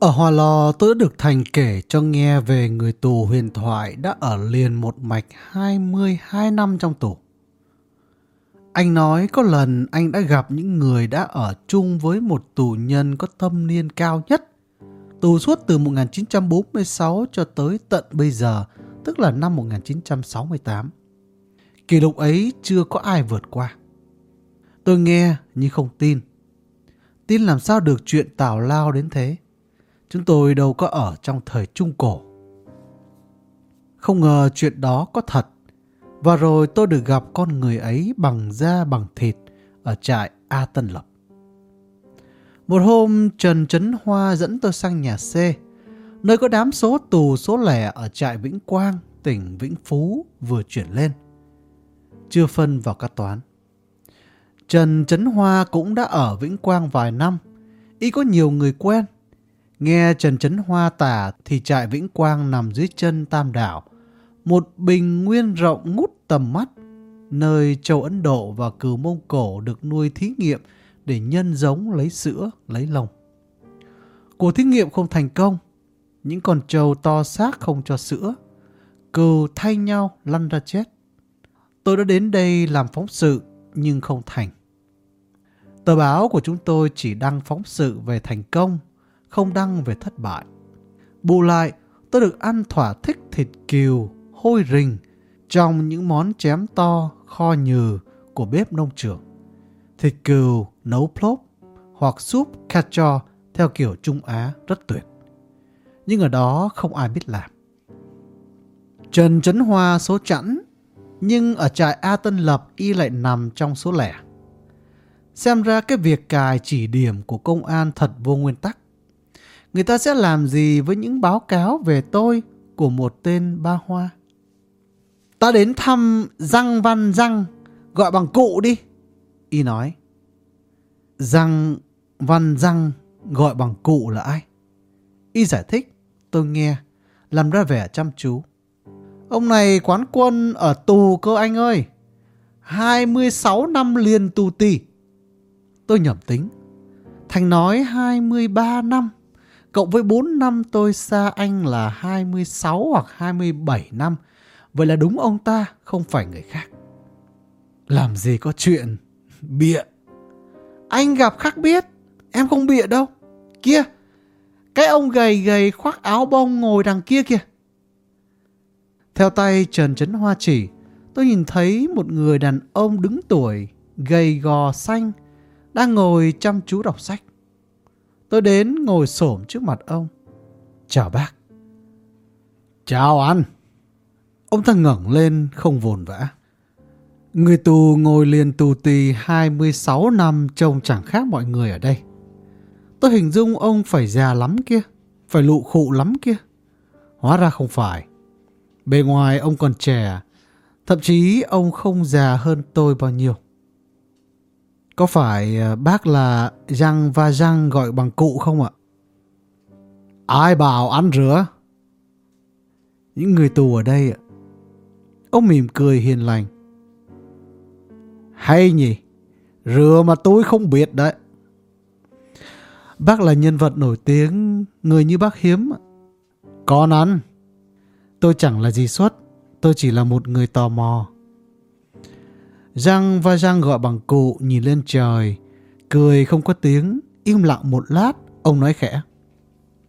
Ở Hòa Lò tôi đã được Thành kể cho nghe về người tù huyền thoại đã ở liền một mạch 22 năm trong tù. Anh nói có lần anh đã gặp những người đã ở chung với một tù nhân có thâm niên cao nhất. Tù suốt từ 1946 cho tới tận bây giờ, tức là năm 1968. Kỷ lục ấy chưa có ai vượt qua. Tôi nghe nhưng không tin. Tin làm sao được chuyện tào lao đến thế. Chúng tôi đâu có ở trong thời Trung Cổ. Không ngờ chuyện đó có thật. Và rồi tôi được gặp con người ấy bằng da bằng thịt ở trại A Tân Lập. Một hôm Trần Trấn Hoa dẫn tôi sang nhà C, nơi có đám số tù số lẻ ở trại Vĩnh Quang, tỉnh Vĩnh Phú vừa chuyển lên. Chưa phân vào các toán. Trần Trấn Hoa cũng đã ở Vĩnh Quang vài năm. Y có nhiều người quen. Nghe Trần Trấn Hoa tả thì trại Vĩnh Quang nằm dưới chân Tam Đảo. Một bình nguyên rộng ngút tầm mắt. Nơi châu Ấn Độ và cừu Mông Cổ được nuôi thí nghiệm để nhân giống lấy sữa, lấy lồng. Cuộc thí nghiệm không thành công. Những con trâu to xác không cho sữa. Cừu thay nhau lăn ra chết. Tôi đã đến đây làm phóng sự nhưng không thành. Tờ báo của chúng tôi chỉ đăng phóng sự về thành công, không đăng về thất bại. Bù lại, tôi được ăn thỏa thích thịt kiều, hôi rình trong những món chém to, kho nhừ của bếp nông trường. Thịt cừu nấu plop hoặc súp cacho theo kiểu Trung Á rất tuyệt. Nhưng ở đó không ai biết làm. Trần Trấn Hoa số chẵn, nhưng ở trại A Tân Lập y lại nằm trong số lẻ. Xem ra cái việc cài chỉ điểm của công an thật vô nguyên tắc. Người ta sẽ làm gì với những báo cáo về tôi của một tên ba hoa? Ta đến thăm Răng Văn Răng, gọi bằng cụ đi. Y nói. Răng Văn Răng gọi bằng cụ là ai? Y giải thích, tôi nghe, làm ra vẻ chăm chú. Ông này quán quân ở tù cơ anh ơi. 26 năm liền tù tì. Tôi nhẩm tính. Thành nói 23 năm. Cộng với 4 năm tôi xa anh là 26 hoặc 27 năm. Vậy là đúng ông ta, không phải người khác. Làm gì có chuyện bịa. Anh gặp khác biết. Em không bịa đâu. Kia, cái ông gầy gầy khoác áo bông ngồi đằng kia kìa. Theo tay Trần Trấn Hoa chỉ, tôi nhìn thấy một người đàn ông đứng tuổi, gầy gò xanh, đang ngồi chăm chú đọc sách. Tôi đến ngồi xổm trước mặt ông. Chào bác. Chào anh. Ông ta ngẩng lên không vồn vã. Người tù ngồi liền tù tì 26 năm trông chẳng khác mọi người ở đây. Tôi hình dung ông phải già lắm kia, phải lụ khụ lắm kia. Hóa ra không phải. Bề ngoài ông còn trẻ, thậm chí ông không già hơn tôi bao nhiêu. Có phải ờ, bác là Giang và Giang gọi bằng cụ không ạ? Ai bảo ăn rửa? Những người tù ở đây ạ. Ông mỉm cười hiền lành. Hay nhỉ? Rửa mà tôi không biết đấy. Bác là nhân vật nổi tiếng, người như bác hiếm. Con ăn. Tôi chẳng là gì xuất, tôi chỉ là một người tò mò. Giang và Giang gọi bằng cụ nhìn lên trời, cười không có tiếng, im lặng một lát, ông nói khẽ.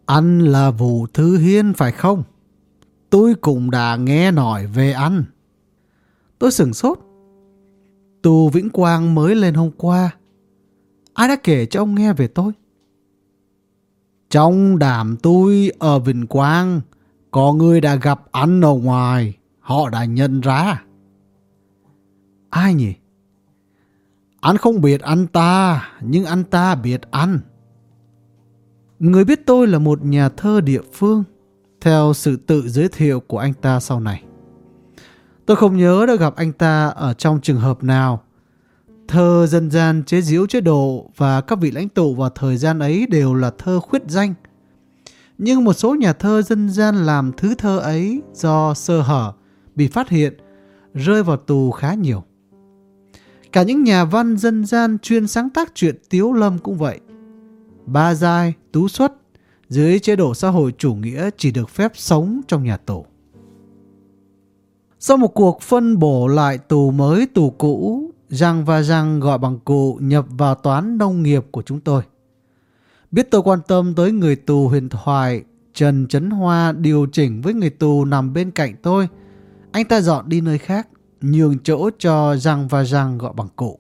Anh là Vũ Thư Hiên phải không? Tôi cũng đã nghe nói về anh. Tôi sửng sốt. Tù Vĩnh Quang mới lên hôm qua. Ai đã kể cho ông nghe về tôi? Trong đàm tôi ở Vĩnh Quang, có người đã gặp anh ở ngoài, họ đã nhận ra. Ai nhỉ? Anh không biết anh ta, nhưng anh ta biết anh. Người biết tôi là một nhà thơ địa phương, theo sự tự giới thiệu của anh ta sau này. Tôi không nhớ đã gặp anh ta ở trong trường hợp nào. Thơ dân gian chế giễu chế độ và các vị lãnh tụ vào thời gian ấy đều là thơ khuyết danh. Nhưng một số nhà thơ dân gian làm thứ thơ ấy do sơ hở, bị phát hiện, rơi vào tù khá nhiều. Cả những nhà văn dân gian chuyên sáng tác truyện Tiếu Lâm cũng vậy. Ba Giai, Tú Xuất, dưới chế độ xã hội chủ nghĩa chỉ được phép sống trong nhà tù. Sau một cuộc phân bổ lại tù mới tù cũ, Giang và Giang gọi bằng cụ nhập vào toán nông nghiệp của chúng tôi. Biết tôi quan tâm tới người tù huyền thoại, Trần Trấn Hoa điều chỉnh với người tù nằm bên cạnh tôi. Anh ta dọn đi nơi khác, nhường chỗ cho Giang và Giang gọi bằng cụ.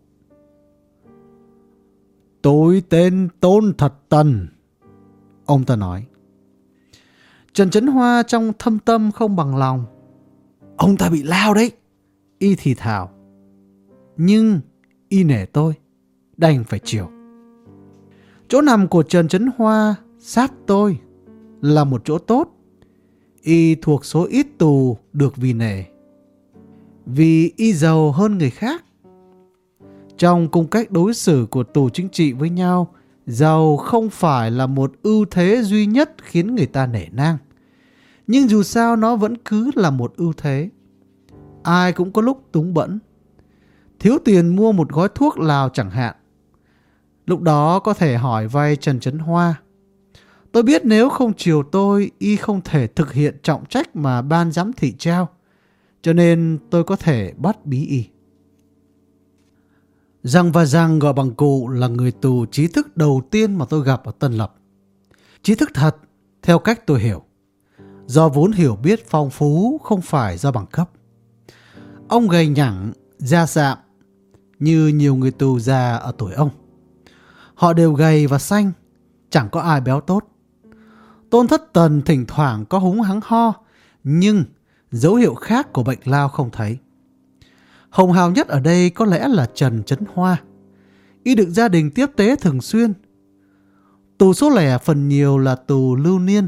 Tôi tên Tôn Thật Tần. Ông ta nói. Trần Trấn Hoa trong thâm tâm không bằng lòng. Ông ta bị lao đấy. Y thì thào. Nhưng y nể tôi. Đành phải chiều. Chỗ nằm của Trần Trấn Hoa sát tôi là một chỗ tốt. Y thuộc số ít tù được vì nể. Vì y giàu hơn người khác. Trong cung cách đối xử của tù chính trị với nhau, giàu không phải là một ưu thế duy nhất khiến người ta nể nang. Nhưng dù sao nó vẫn cứ là một ưu thế. Ai cũng có lúc túng bẫn. Thiếu tiền mua một gói thuốc lào chẳng hạn. Lúc đó có thể hỏi vay Trần Trấn Hoa. Tôi biết nếu không chiều tôi, y không thể thực hiện trọng trách mà ban giám thị trao. Cho nên tôi có thể bắt bí y. Giang và Giang gọi bằng cụ là người tù trí thức đầu tiên mà tôi gặp ở Tân Lập. Trí thức thật, theo cách tôi hiểu. Do vốn hiểu biết phong phú không phải do bằng cấp. Ông gầy nhẳng, da sạm, như nhiều người tù già ở tuổi ông. Họ đều gầy và xanh, chẳng có ai béo tốt. Tôn thất tần thỉnh thoảng có húng hắng ho, nhưng dấu hiệu khác của bệnh lao không thấy. Hồng hào nhất ở đây có lẽ là Trần Trấn Hoa. Y được gia đình tiếp tế thường xuyên. Tù số lẻ phần nhiều là tù lưu niên,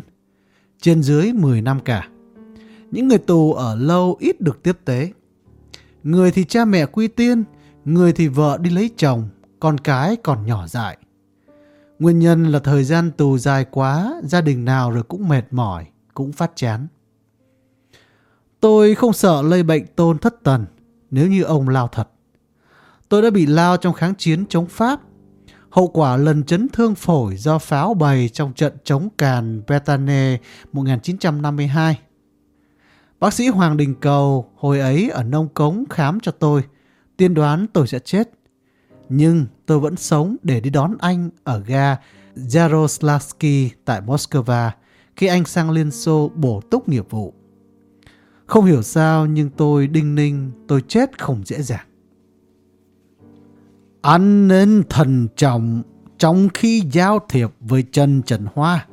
trên dưới 10 năm cả. Những người tù ở lâu ít được tiếp tế. Người thì cha mẹ quy tiên, người thì vợ đi lấy chồng, con cái còn nhỏ dại. Nguyên nhân là thời gian tù dài quá, gia đình nào rồi cũng mệt mỏi, cũng phát chán. Tôi không sợ lây bệnh tôn thất tần nếu như ông lao thật. Tôi đã bị lao trong kháng chiến chống Pháp. Hậu quả lần chấn thương phổi do pháo bày trong trận chống càn betane 1952. Bác sĩ Hoàng Đình Cầu hồi ấy ở Nông Cống khám cho tôi, tiên đoán tôi sẽ chết. Nhưng tôi vẫn sống để đi đón anh ở ga Jaroslavsky tại Moscow khi anh sang Liên Xô bổ túc nghiệp vụ. Không hiểu sao nhưng tôi đinh ninh tôi chết không dễ dàng. Anh nên thần trọng trong khi giao thiệp với Trần Trần Hoa.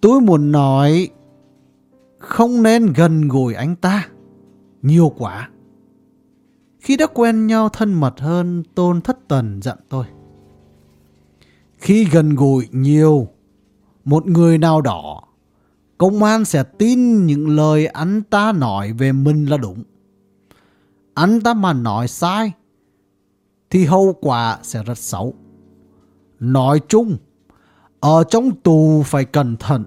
Tôi muốn nói không nên gần gũi anh ta. Nhiều quá. Khi đã quen nhau thân mật hơn, Tôn Thất Tần dặn tôi. Khi gần gũi nhiều, một người nào đó công an sẽ tin những lời anh ta nói về mình là đúng. Anh ta mà nói sai, thì hậu quả sẽ rất xấu. Nói chung, ở trong tù phải cẩn thận.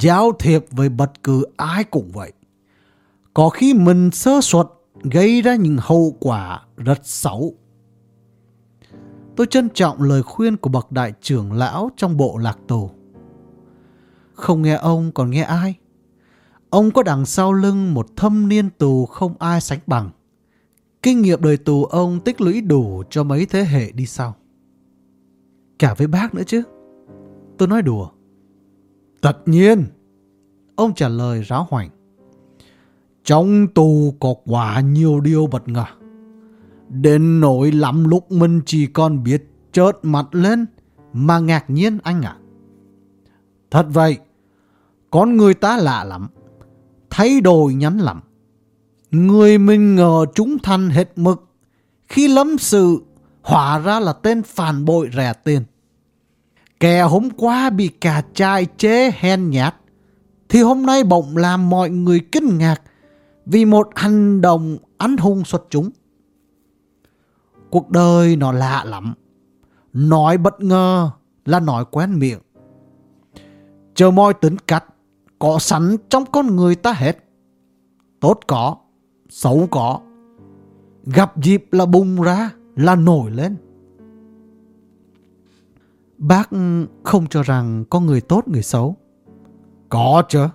Giao thiệp với bất cứ ai cũng vậy. Có khi mình sơ suất gây ra những hậu quả rất xấu. Tôi trân trọng lời khuyên của bậc đại trưởng lão trong bộ lạc tù. Không nghe ông còn nghe ai? Ông có đằng sau lưng một thâm niên tù không ai sánh bằng. Kinh nghiệm đời tù ông tích lũy đủ cho mấy thế hệ đi sau. Cả với bác nữa chứ. Tôi nói đùa. Tất nhiên. Ông trả lời ráo hoảnh. Trong tù có quá nhiều điều bất ngờ. Đến nỗi lắm lúc mình chỉ còn biết chớt mặt lên mà ngạc nhiên anh ạ. Thật vậy, con người ta lạ lắm, thay đổi nhắn lắm. Người mình ngờ chúng thành hết mực, khi lâm sự hóa ra là tên phản bội rẻ tiền. Kẻ hôm qua bị cả trai chế hen nhát, thì hôm nay bỗng làm mọi người kinh ngạc vì một hành động anh hùng xuất chúng. Cuộc đời nó lạ lắm. Nói bất ngờ là nói quen miệng. Chờ mọi tính cách có sẵn trong con người ta hết. Tốt có, xấu có. Gặp dịp là bùng ra, là nổi lên. Bác không cho rằng có người tốt người xấu. Có chứ.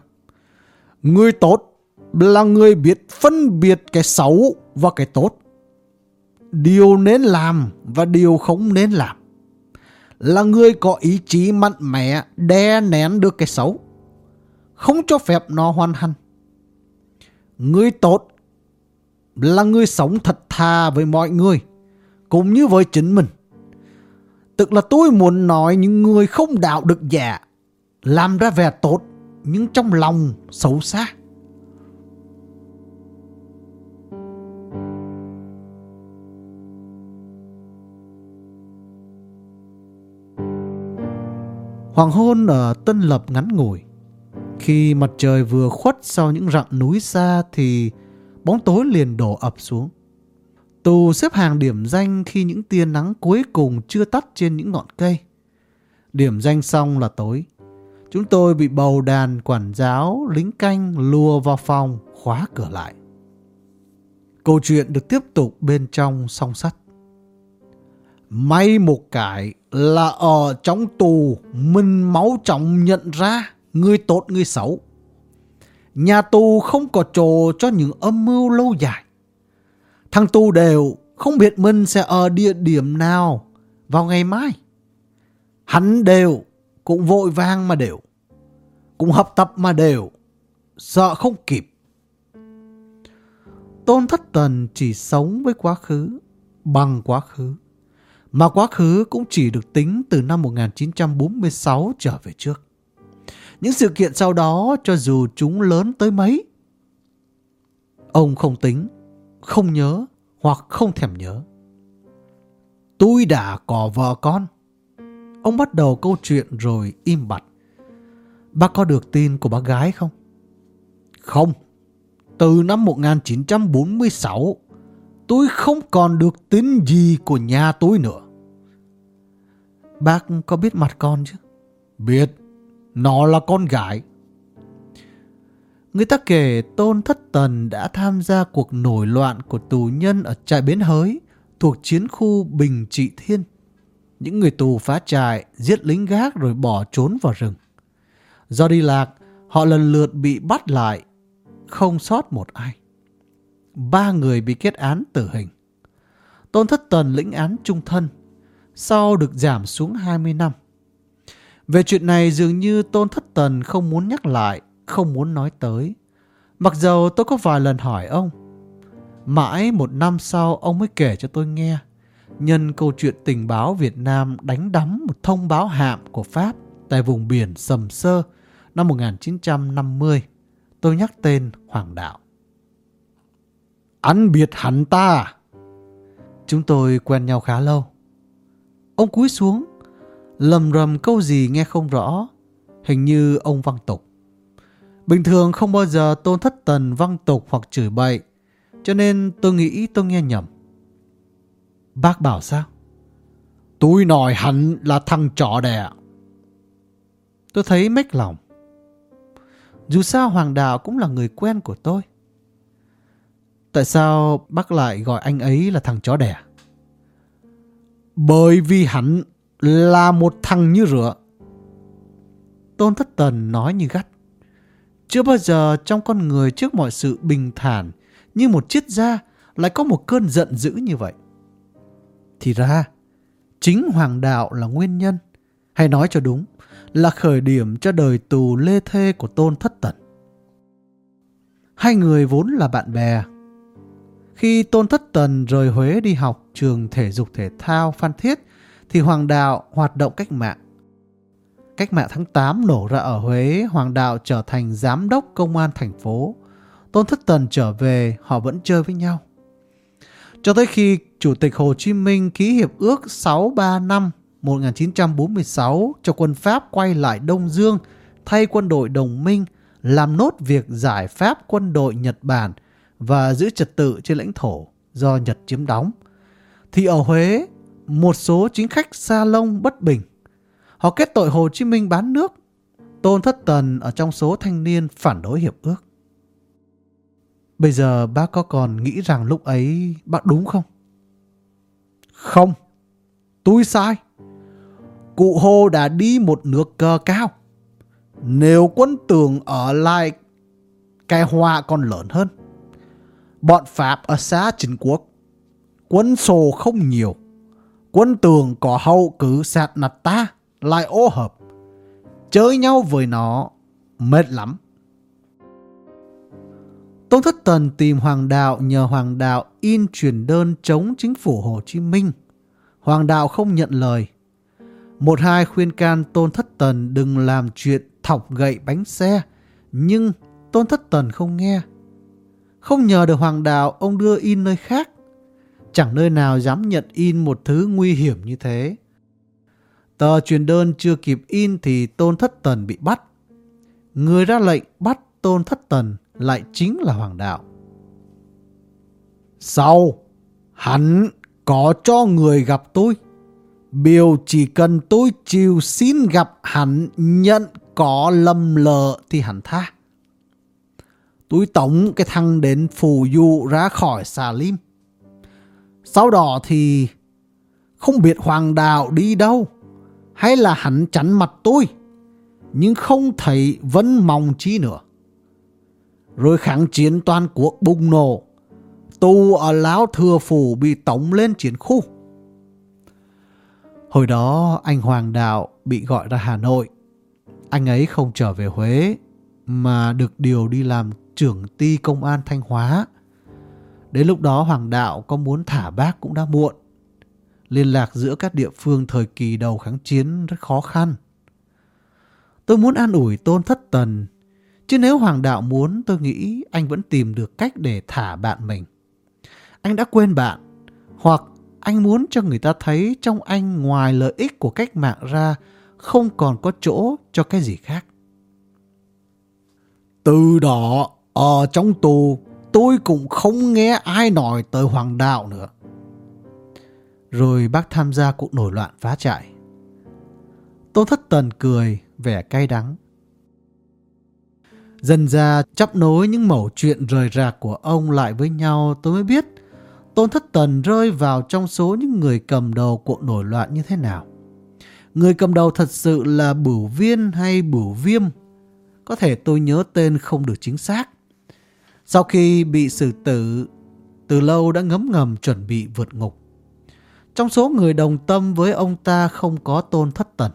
Người tốt là người biết phân biệt cái xấu và cái tốt. Điều nên làm và điều không nên làm. Là người có ý chí mạnh mẽ đè nén được cái xấu. Không cho phép nó hoàn thành. Người tốt là người sống thật thà với mọi người, cũng như với chính mình. Tức là tôi muốn nói những người không đạo đức giả, làm ra vẻ tốt, nhưng trong lòng xấu xa. Hoàng hôn ở Tân Lập ngắn ngủi. Khi mặt trời vừa khuất sau những rặng núi xa thì bóng tối liền đổ ập xuống. Tù xếp hàng điểm danh khi những tia nắng cuối cùng chưa tắt trên những ngọn cây. Điểm danh xong là tối. Chúng tôi bị bầu đàn quản giáo, lính canh lùa vào phòng, khóa cửa lại. Câu chuyện được tiếp tục bên trong song sắt. May một cái là ở trong tù mình máu trọng nhận ra người tốt người xấu. Nhà tù không có chỗ cho những âm mưu lâu dài. Thằng tù đều không biết mình sẽ ở địa điểm nào vào ngày mai. Hắn đều cũng vội vang mà đều. Cũng hợp tập mà đều. Sợ không kịp. Tôn Thất Tần chỉ sống với quá khứ, bằng quá khứ. Mà quá khứ cũng chỉ được tính từ năm 1946 trở về trước. Những sự kiện sau đó cho dù chúng lớn tới mấy. Ông không tính, không nhớ hoặc không thèm nhớ. Tôi đã có vợ con. Ông bắt đầu câu chuyện rồi im bặt. Bác có được tin của bác gái không? Không. Từ năm 1946, tôi không còn được tin gì của nhà tôi nữa. Bác có biết mặt con chứ? Biết. Nó là con gái. Người ta kể Tôn Thất Tần đã tham gia cuộc nổi loạn của tù nhân ở trại Bến Hới thuộc chiến khu Bình Trị Thiên. Những người tù phá trại, giết lính gác rồi bỏ trốn vào rừng. Do đi lạc, họ lần lượt bị bắt lại, không sót một ai. Ba người bị kết án tử hình. Tôn Thất Tần lĩnh án trung thân, sau được giảm xuống 20 năm. Về chuyện này dường như Tôn Thất Tần không muốn nhắc lại, không muốn nói tới. Mặc dầu tôi có vài lần hỏi ông. Mãi một năm sau ông mới kể cho tôi nghe. Nhân câu chuyện tình báo Việt Nam đánh đắm một thông báo hạm của Pháp tại vùng biển Sầm Sơ năm 1950. Tôi nhắc tên Hoàng Đạo. Anh biết hắn ta Chúng tôi quen nhau khá lâu. Ông cúi xuống, lầm rầm câu gì nghe không rõ, hình như ông văng tục. Bình thường không bao giờ tôn thất tần văng tục hoặc chửi bậy, cho nên tôi nghĩ tôi nghe nhầm. Bác bảo sao? Tôi nói hắn là thằng chó đẻ. Tôi thấy mếch lòng. Dù sao Hoàng Đạo cũng là người quen của tôi. Tại sao bác lại gọi anh ấy là thằng chó đẻ? Bởi vì hắn là một thằng như rửa. Tôn Thất Tần nói như gắt. Chưa bao giờ trong con người trước mọi sự bình thản như một chiếc da lại có một cơn giận dữ như vậy. Thì ra, chính Hoàng Đạo là nguyên nhân, hay nói cho đúng, là khởi điểm cho đời tù lê thê của Tôn Thất Tần. Hai người vốn là bạn bè. Khi Tôn Thất Tần rời Huế đi học trường thể dục thể thao Phan Thiết, thì Hoàng Đạo hoạt động cách mạng. Cách mạng tháng 8 nổ ra ở Huế, Hoàng Đạo trở thành giám đốc công an thành phố. Tôn Thất Tần trở về, họ vẫn chơi với nhau. Cho tới khi Chủ tịch Hồ Chí Minh ký hiệp ước 635 1946 cho quân Pháp quay lại Đông Dương thay quân đội đồng minh làm nốt việc giải pháp quân đội Nhật Bản và giữ trật tự trên lãnh thổ do Nhật chiếm đóng. Thì ở Huế, một số chính khách sa lông bất bình. Họ kết tội Hồ Chí Minh bán nước. Tôn Thất Tần ở trong số thanh niên phản đối hiệp ước. Bây giờ bác có còn nghĩ rằng lúc ấy bác đúng không? Không, tôi sai. cụ Hồ đã đi một nước cờ cao. Nếu quân tường ở lại, cái họa còn lớn hơn. Bọn Pháp ở xã chính quốc, quân số không nhiều. Quân tường có hậu cứ sạt nặt ta, lại ô hợp. Chơi nhau với nó, mệt lắm. Tôn Thất Tần tìm Hoàng Đạo nhờ Hoàng Đạo in truyền đơn chống chính phủ Hồ Chí Minh. Hoàng Đạo không nhận lời. Một hai khuyên can Tôn Thất Tần đừng làm chuyện thọc gậy bánh xe, nhưng Tôn Thất Tần không nghe. Không nhờ được Hoàng Đạo, ông đưa in nơi khác. Chẳng nơi nào dám nhận in một thứ nguy hiểm như thế. Tờ truyền đơn chưa kịp in thì Tôn Thất Tần bị bắt. Người ra lệnh bắt Tôn Thất Tần lại chính là Hoàng Đạo. Sau, hắn có cho người gặp tôi. Biểu chỉ cần tôi chịu xin gặp hắn nhận có lầm lờ thì hắn tha. Tôi tổng cái thằng đến phù du ra khỏi xà lim. Sau đó thì không biết hoàng đạo đi đâu, hay là hắn chắn mặt tôi, nhưng không thấy vẫn mong chi nữa. Rồi kháng chiến toàn quốc bùng nổ, tù ở Láo Thừa Phủ bị tống lên chiến khu. Hồi đó anh Hoàng Đạo bị gọi ra Hà Nội. Anh ấy không trở về Huế, mà được điều đi làm trưởng ty công an Thanh Hóa. Đến lúc đó Hoàng Đạo có muốn thả bác cũng đã muộn. Liên lạc giữa các địa phương thời kỳ đầu kháng chiến rất khó khăn. Tôi muốn an ủi Tôn Thất Tần, chứ nếu Hoàng Đạo muốn tôi nghĩ anh vẫn tìm được cách để thả bạn mình. Anh đã quên bạn, hoặc anh muốn cho người ta thấy trong anh ngoài lợi ích của cách mạng ra không còn có chỗ cho cái gì khác. Từ đó, ở trong tù, tôi cũng không nghe ai nói tới hoàng đạo nữa. Rồi bác tham gia cuộc nổi loạn phá trại. Tôn Thất Tần cười, vẻ cay đắng. Dần ra chấp nối những mẩu chuyện rời rạc của ông lại với nhau tôi mới biết Tôn Thất Tần rơi vào trong số những người cầm đầu cuộc nổi loạn như thế nào. Người cầm đầu thật sự là Bửu Viên hay Bửu Viêm. Có thể tôi nhớ tên không được chính xác. Sau khi bị xử tử, từ lâu đã ngấm ngầm chuẩn bị vượt ngục. Trong số người đồng tâm với ông ta không có Tôn Thất Tần.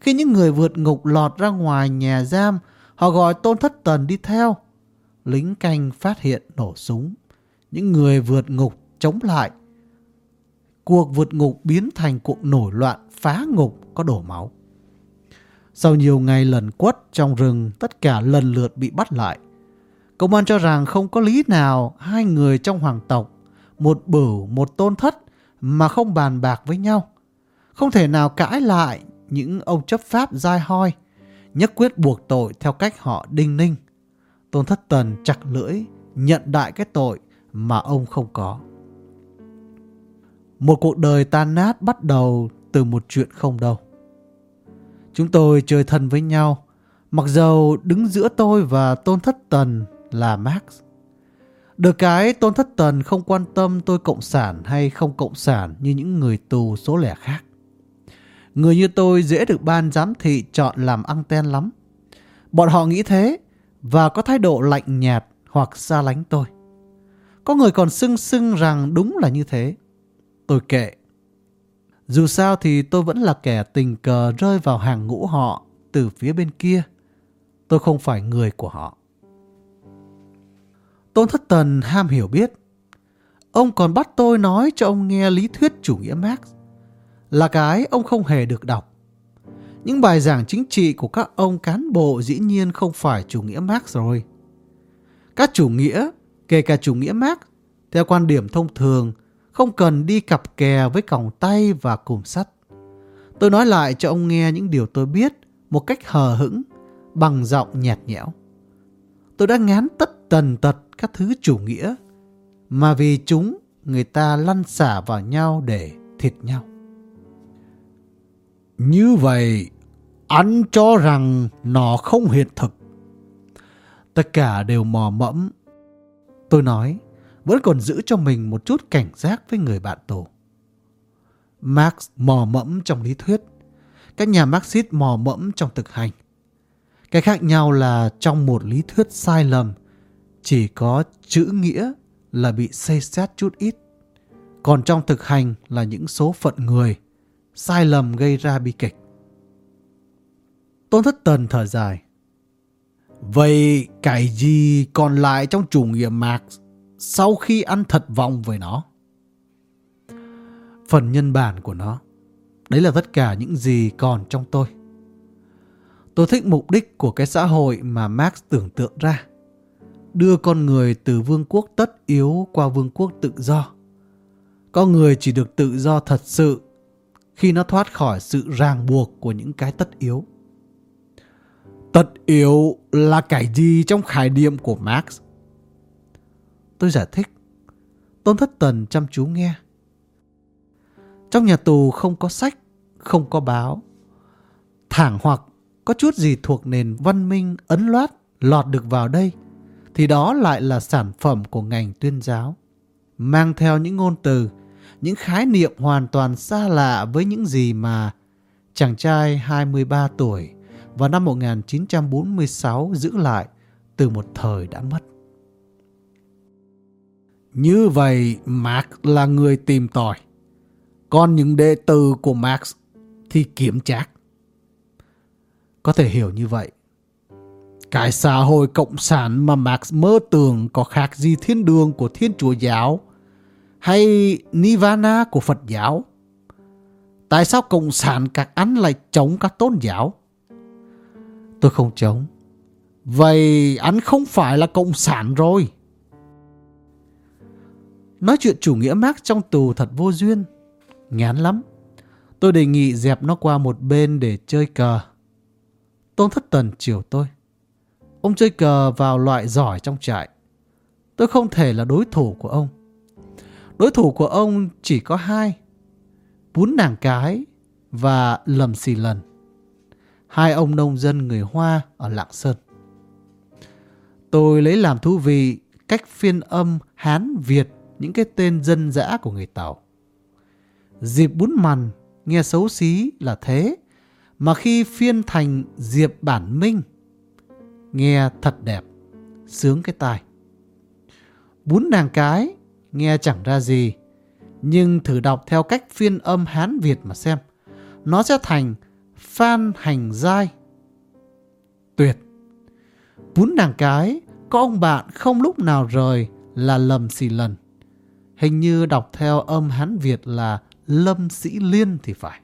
Khi những người vượt ngục lọt ra ngoài nhà giam, họ gọi Tôn Thất Tần đi theo. Lính canh phát hiện nổ súng những người vượt ngục chống lại. Cuộc vượt ngục biến thành cuộc nổi loạn phá ngục có đổ máu. Sau nhiều ngày lần quất trong rừng, tất cả lần lượt bị bắt lại. Công an cho rằng không có lý nào hai người trong hoàng tộc, một bửu, một tôn thất mà không bàn bạc với nhau. Không thể nào cãi lại những ông chấp pháp dai hoi, nhất quyết buộc tội theo cách họ đinh ninh. Tôn thất tần chặt lưỡi, nhận đại cái tội mà ông không có. Một cuộc đời tan nát bắt đầu từ một chuyện không đâu. Chúng tôi chơi thân với nhau, mặc dầu đứng giữa tôi và Tôn Thất Tần là Marx. Được cái, Tôn Thất Tần không quan tâm tôi cộng sản hay không cộng sản như những người tù số lẻ khác. Người như tôi dễ được ban giám thị chọn làm anten lắm. Bọn họ nghĩ thế và có thái độ lạnh nhạt hoặc xa lánh tôi. Có người còn xưng xưng rằng đúng là như thế. Tôi kệ. Dù sao thì tôi vẫn là kẻ tình cờ rơi vào hàng ngũ họ từ phía bên kia. Tôi không phải người của họ. Tôn Thất Tần ham hiểu biết. Ông còn bắt tôi nói cho ông nghe lý thuyết chủ nghĩa Marx. Là cái ông không hề được đọc. Những bài giảng chính trị của các ông cán bộ dĩ nhiên không phải chủ nghĩa Marx rồi. Các chủ nghĩa kể cả chủ nghĩa Marx, theo quan điểm thông thường, không cần đi cặp kè với còng tay và cùm sắt. Tôi nói lại cho ông nghe những điều tôi biết một cách hờ hững, bằng giọng nhạt nhẽo. Tôi đã ngán tất tần tật các thứ chủ nghĩa, mà vì chúng người ta lăn xả vào nhau để thịt nhau. Như vậy, anh cho rằng nó không hiện thực. Tất cả đều mò mẫm Tôi nói, vẫn còn giữ cho mình một chút cảnh giác với người bạn tù. Max mò mẫm trong lý thuyết, các nhà Marxist mò mẫm trong thực hành. Cái khác nhau là trong một lý thuyết sai lầm, chỉ có chữ nghĩa là bị xây xét chút ít. Còn trong thực hành là những số phận người, sai lầm gây ra bi kịch. Tôn Thất Tần thở dài. Vậy cái gì còn lại trong chủ nghĩa Marx sau khi ăn thật vọng với nó? Phần nhân bản của nó. Đấy là tất cả những gì còn trong tôi. Tôi thích mục đích của cái xã hội mà Marx tưởng tượng ra. Đưa con người từ vương quốc tất yếu qua vương quốc tự do. Con người chỉ được tự do thật sự khi nó thoát khỏi sự ràng buộc của những cái tất yếu. Tất yếu là cái gì trong khái niệm của Marx? Tôi giải thích. Tôn Thất Tần chăm chú nghe. Trong nhà tù không có sách, không có báo. Thẳng hoặc có chút gì thuộc nền văn minh ấn loát lọt được vào đây, thì đó lại là sản phẩm của ngành tuyên giáo. Mang theo những ngôn từ, những khái niệm hoàn toàn xa lạ với những gì mà chàng trai 23 tuổi vào năm 1946 giữ lại từ một thời đã mất. Như vậy Marx là người tìm tòi, còn những đệ tử của Marx thì kiểm trác. Có thể hiểu như vậy. Cái xã hội cộng sản mà Marx mơ tưởng có khác gì thiên đường của Thiên Chúa Giáo hay Nirvana của Phật giáo? Tại sao cộng sản các anh lại chống các tôn giáo? Tôi không chống. Vậy anh không phải là cộng sản rồi. Nói chuyện chủ nghĩa Marx trong tù thật vô duyên. Ngán lắm. Tôi đề nghị dẹp nó qua một bên để chơi cờ. Tôn Thất Tần chiều tôi. Ông chơi cờ vào loại giỏi trong trại. Tôi không thể là đối thủ của ông. Đối thủ của ông chỉ có hai. Bún nàng cái và lầm xì lần. Hai ông nông dân người Hoa ở Lạng Sơn. Tôi lấy làm thú vị cách phiên âm Hán Việt những cái tên dân dã của người Tàu. Diệp bún mằn nghe xấu xí là thế, mà khi phiên thành Diệp Bản Minh, nghe thật đẹp, sướng cái tai. Bún nàng cái, nghe chẳng ra gì, nhưng thử đọc theo cách phiên âm Hán Việt mà xem, nó sẽ thành Phan Hành Giai. Tuyệt! Bún nàng cái, có ông bạn không lúc nào rời là lầm xì lần. Hình như đọc theo âm Hán Việt là Lâm Sĩ Liên thì phải.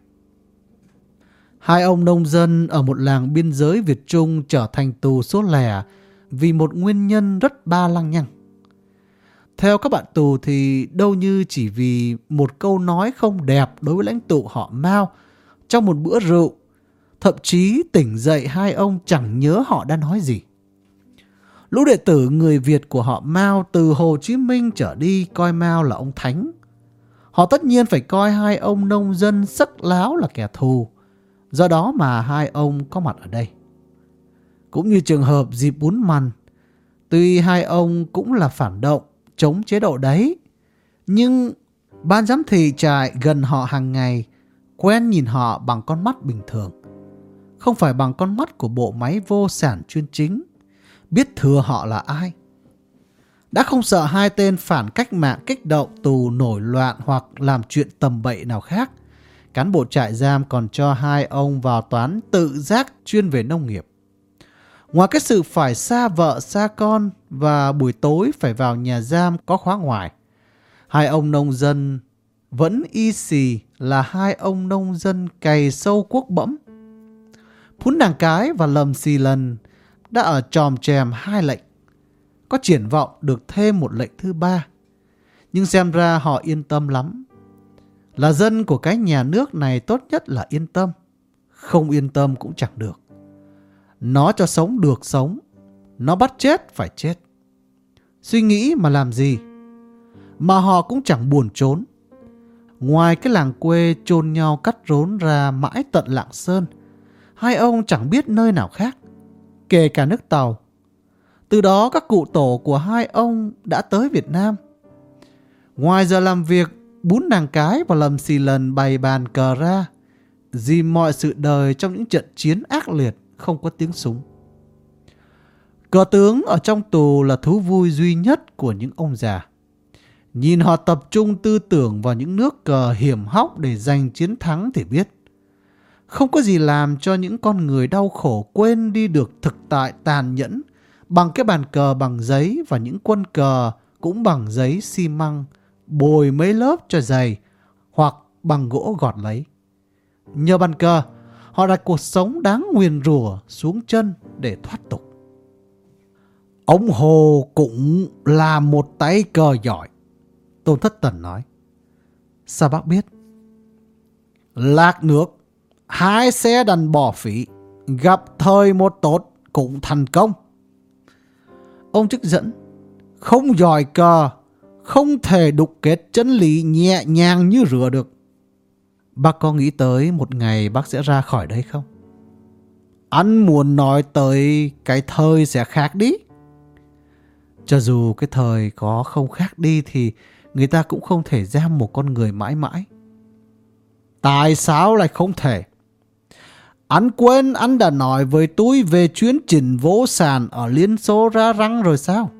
Hai ông nông dân ở một làng biên giới Việt Trung trở thành tù số lẻ vì một nguyên nhân rất ba lăng nhăng. Theo các bạn tù thì đâu như chỉ vì một câu nói không đẹp đối với lãnh tụ họ Mao trong một bữa rượu, thậm chí tỉnh dậy hai ông chẳng nhớ họ đã nói gì. Lũ đệ tử người Việt của họ Mao từ Hồ Chí Minh trở đi coi Mao là ông Thánh. Họ tất nhiên phải coi hai ông nông dân sắc láo là kẻ thù. Do đó mà hai ông có mặt ở đây. Cũng như trường hợp dịp bún mằn, tuy hai ông cũng là phản động, chống chế độ đấy, nhưng ban giám thị trại gần họ hàng ngày quen nhìn họ bằng con mắt bình thường. Không phải bằng con mắt của bộ máy vô sản chuyên chính, biết thừa họ là ai. Đã không sợ hai tên phản cách mạng kích động tù nổi loạn hoặc làm chuyện tầm bậy nào khác, cán bộ trại giam còn cho hai ông vào toán tự giác chuyên về nông nghiệp. Ngoài cái sự phải xa vợ xa con và buổi tối phải vào nhà giam có khóa ngoài, hai ông nông dân vẫn y xì là hai ông nông dân cày sâu quốc bẫm. Phún đàng cái và lầm xì lần đã ở tròm chèm hai lệnh. Có triển vọng được thêm một lệnh thứ ba. Nhưng xem ra họ yên tâm lắm. Là dân của cái nhà nước này tốt nhất là yên tâm. Không yên tâm cũng chẳng được. Nó cho sống được sống. Nó bắt chết phải chết. Suy nghĩ mà làm gì? Mà họ cũng chẳng buồn trốn. Ngoài cái làng quê chôn nhau cắt rốn ra mãi tận Lạng Sơn, hai ông chẳng biết nơi nào khác, kể cả nước Tàu. Từ đó các cụ tổ của hai ông đã tới Việt Nam. Ngoài giờ làm việc, bún nàng cái và lầm xì lần bày bàn cờ ra, dìm mọi sự đời trong những trận chiến ác liệt không có tiếng súng. Cờ tướng ở trong tù là thú vui duy nhất của những ông già. Nhìn họ tập trung tư tưởng vào những nước cờ hiểm hóc để giành chiến thắng thì biết. Không có gì làm cho những con người đau khổ quên đi được thực tại tàn nhẫn bằng cái bàn cờ bằng giấy và những quân cờ cũng bằng giấy xi măng, bồi mấy lớp cho dày hoặc bằng gỗ gọt lấy. Nhờ bàn cờ, họ đặt cuộc sống đáng nguyền rủa xuống chân để thoát tục. Ông Hồ cũng là một tay cờ giỏi. Tôn Thất Tần nói. Sao bác biết? Lạc nước, hai xe đành bỏ phí, gặp thời một tốt cũng thành công. Ông chức dẫn, không giỏi cờ, không thể đục kết chân lý nhẹ nhàng như rửa được. Bác có nghĩ tới một ngày bác sẽ ra khỏi đây không? Anh muốn nói tới cái thời sẽ khác đi. Cho dù cái thời có không khác đi thì người ta cũng không thể giam một con người mãi mãi. Tại sao lại không thể? Anh quên anh đã nói với tôi về chuyến trình vô sản ở Liên Xô ra răng rồi sao?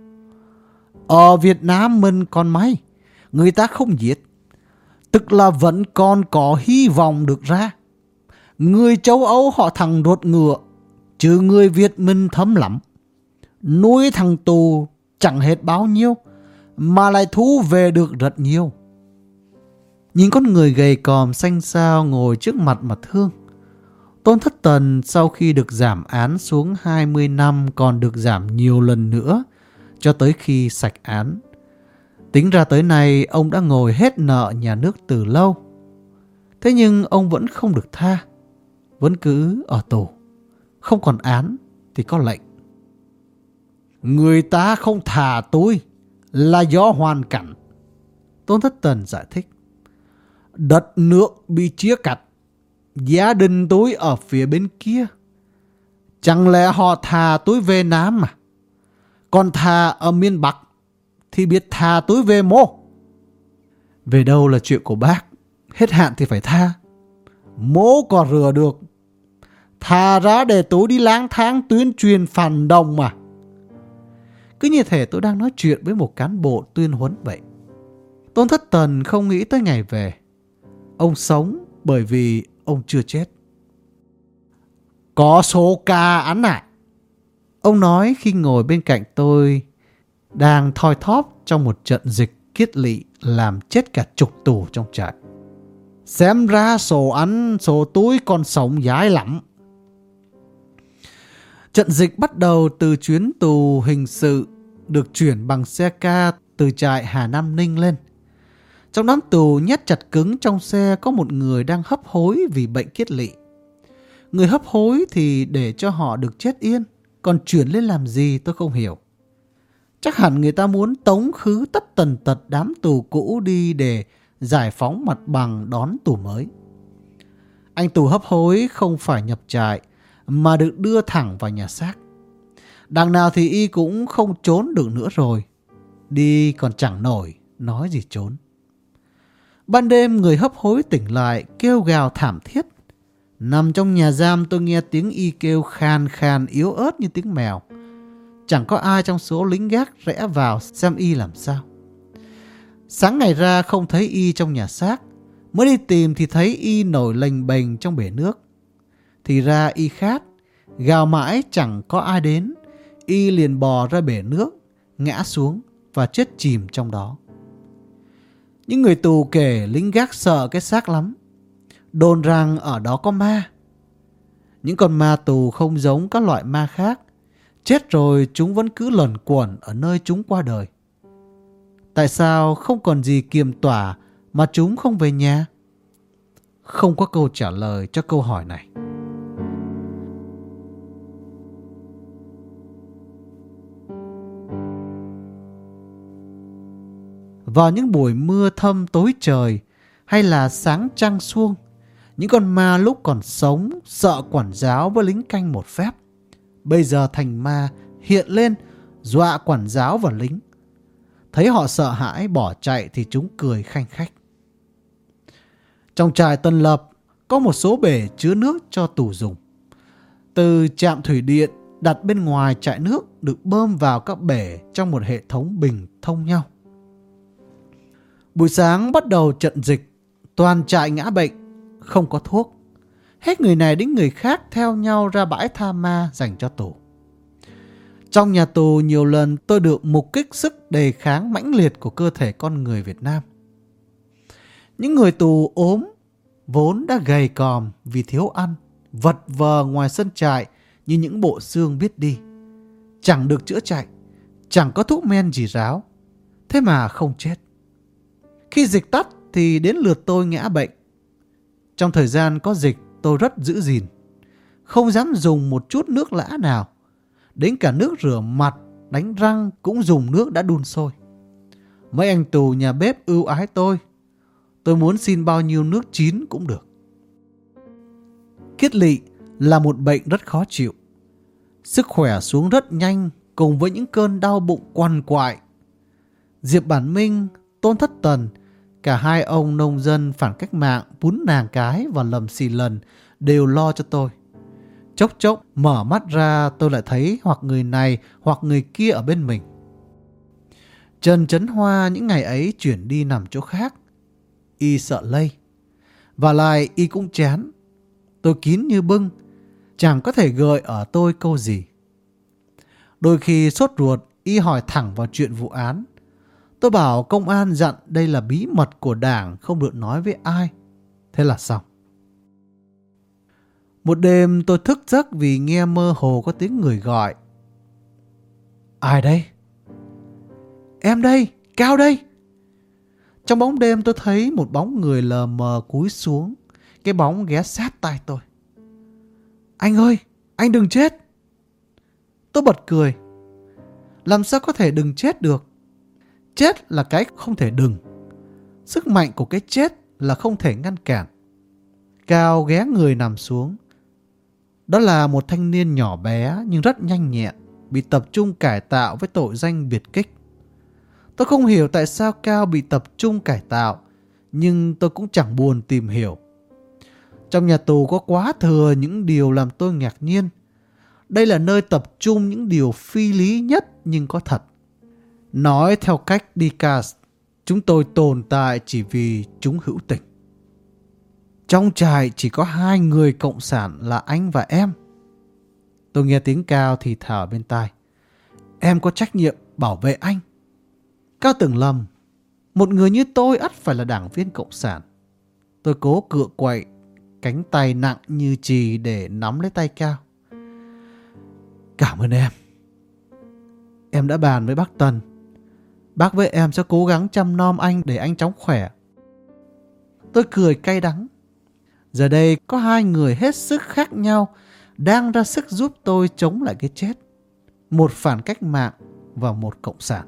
Ở Việt Nam mình còn may, người ta không giết. Tức là vẫn còn có hy vọng được ra. Người châu Âu họ thằng ruột ngựa, chứ người Việt mình thấm lắm. Nuôi thằng tù chẳng hết bao nhiêu, mà lại thu về được rất nhiều. Nhìn con người gầy còm xanh xao ngồi trước mặt mà thương. Tôn Thất Tần sau khi được giảm án xuống 20 năm còn được giảm nhiều lần nữa cho tới khi sạch án. Tính ra tới nay, ông đã ngồi hết nợ nhà nước từ lâu. Thế nhưng ông vẫn không được tha. Vẫn cứ ở tù. Không còn án thì có lệnh. Người ta không thả tôi là do hoàn cảnh. Tôn Thất Tần giải thích. Đất nước bị chia cắt. Gia đình tôi ở phía bên kia. Chẳng lẽ họ thả tôi về Nam à còn thà ở miền Bắc thì biết thà tôi về mô. Về đâu là chuyện của bác. Hết hạn thì phải tha. Mô còn rửa được. Thà ra để tôi đi lang thang tuyên truyền phản động mà. Cứ như thể tôi đang nói chuyện với một cán bộ tuyên huấn vậy. Tôn Thất Tần không nghĩ tới ngày về. Ông sống bởi vì ông chưa chết. Có số ca án lại. Ông nói khi ngồi bên cạnh tôi đang thoi thóp trong một trận dịch kiết lỵ làm chết cả chục tù trong trại. Xem ra sổ ăn, sổ túi còn sống dái lắm. Trận dịch bắt đầu từ chuyến tù hình sự được chuyển bằng xe ca từ trại Hà Nam Ninh lên. Trong đám tù nhét chặt cứng trong xe có một người đang hấp hối vì bệnh kiết lỵ. Người hấp hối thì để cho họ được chết yên, còn chuyển lên làm gì tôi không hiểu. Chắc hẳn người ta muốn tống khứ tất tần tật đám tù cũ đi để giải phóng mặt bằng đón tù mới. Anh tù hấp hối không phải nhập trại mà được đưa thẳng vào nhà xác. Đằng nào thì y cũng không trốn được nữa rồi. Đi còn chẳng nổi, nói gì trốn. Ban đêm người hấp hối tỉnh lại kêu gào thảm thiết. Nằm trong nhà giam tôi nghe tiếng y kêu khan khan yếu ớt như tiếng mèo. Chẳng có ai trong số lính gác rẽ vào xem y làm sao. Sáng ngày ra không thấy y trong nhà xác. Mới đi tìm thì thấy y nổi lềnh bềnh trong bể nước. Thì ra y khát. Gào mãi chẳng có ai đến. Y liền bò ra bể nước, ngã xuống và chết chìm trong đó. Những người tù kể lính gác sợ cái xác lắm. Đồn rằng ở đó có ma. Những con ma tù không giống các loại ma khác Chết rồi chúng vẫn cứ lẩn quẩn ở nơi chúng qua đời. Tại sao không còn gì kiềm tỏa mà chúng không về nhà? Không có câu trả lời cho câu hỏi này. Vào những buổi mưa thâm tối trời hay là sáng trăng xuông, những con ma lúc còn sống sợ quản giáo với lính canh một phép bây giờ thành ma hiện lên dọa quản giáo và lính. Thấy họ sợ hãi bỏ chạy thì chúng cười khanh khách. Trong trại Tân Lập có một số bể chứa nước cho tù dùng. Từ trạm thủy điện đặt bên ngoài trại nước được bơm vào các bể trong một hệ thống bình thông nhau. Buổi sáng bắt đầu trận dịch, toàn trại ngã bệnh, không có thuốc. Hết người này đến người khác theo nhau ra bãi tha ma dành cho tù. Trong nhà tù nhiều lần tôi được mục kích sức đề kháng mãnh liệt của cơ thể con người Việt Nam. Những người tù ốm, vốn đã gầy còm vì thiếu ăn, vật vờ ngoài sân trại như những bộ xương biết đi. Chẳng được chữa chạy, chẳng có thuốc men gì ráo, thế mà không chết. Khi dịch tắt thì đến lượt tôi ngã bệnh. Trong thời gian có dịch tôi rất giữ gìn, không dám dùng một chút nước lã nào. Đến cả nước rửa mặt, đánh răng cũng dùng nước đã đun sôi. Mấy anh tù nhà bếp ưu ái tôi. Tôi muốn xin bao nhiêu nước chín cũng được. Kiết lỵ là một bệnh rất khó chịu. Sức khỏe xuống rất nhanh cùng với những cơn đau bụng quằn quại. Diệp Bản Minh, Tôn Thất Tần, cả hai ông nông dân phản cách mạng, bún nàng cái và lầm xì lần đều lo cho tôi. Chốc chốc mở mắt ra tôi lại thấy hoặc người này hoặc người kia ở bên mình. Trần Trấn Hoa những ngày ấy chuyển đi nằm chỗ khác. Y sợ lây. Và lại y cũng chán. Tôi kín như bưng. Chẳng có thể gợi ở tôi câu gì. Đôi khi sốt ruột y hỏi thẳng vào chuyện vụ án. Tôi bảo công an dặn đây là bí mật của đảng không được nói với ai. Thế là xong. Một đêm tôi thức giấc vì nghe mơ hồ có tiếng người gọi. Ai đây? Em đây, Cao đây. Trong bóng đêm tôi thấy một bóng người lờ mờ cúi xuống. Cái bóng ghé sát tai tôi. Anh ơi, anh đừng chết. Tôi bật cười. Làm sao có thể đừng chết được? Chết là cái không thể đừng. Sức mạnh của cái chết là không thể ngăn cản. Cao ghé người nằm xuống. Đó là một thanh niên nhỏ bé nhưng rất nhanh nhẹn, bị tập trung cải tạo với tội danh biệt kích. Tôi không hiểu tại sao Cao bị tập trung cải tạo, nhưng tôi cũng chẳng buồn tìm hiểu. Trong nhà tù có quá thừa những điều làm tôi ngạc nhiên. Đây là nơi tập trung những điều phi lý nhất nhưng có thật. Nói theo cách Descartes, chúng tôi tồn tại chỉ vì chúng hữu tình. Trong trại chỉ có hai người cộng sản là anh và em. Tôi nghe tiếng Cao thì thảo bên tai. Em có trách nhiệm bảo vệ anh. Cao tưởng lầm. Một người như tôi ắt phải là đảng viên cộng sản. Tôi cố cựa quậy, cánh tay nặng như chì để nắm lấy tay Cao. Cảm ơn em. Em đã bàn với bác Tần. Bác với em sẽ cố gắng chăm nom anh để anh chóng khỏe. Tôi cười cay đắng. Giờ đây có hai người hết sức khác nhau đang ra sức giúp tôi chống lại cái chết. Một phản cách mạng và một cộng sản.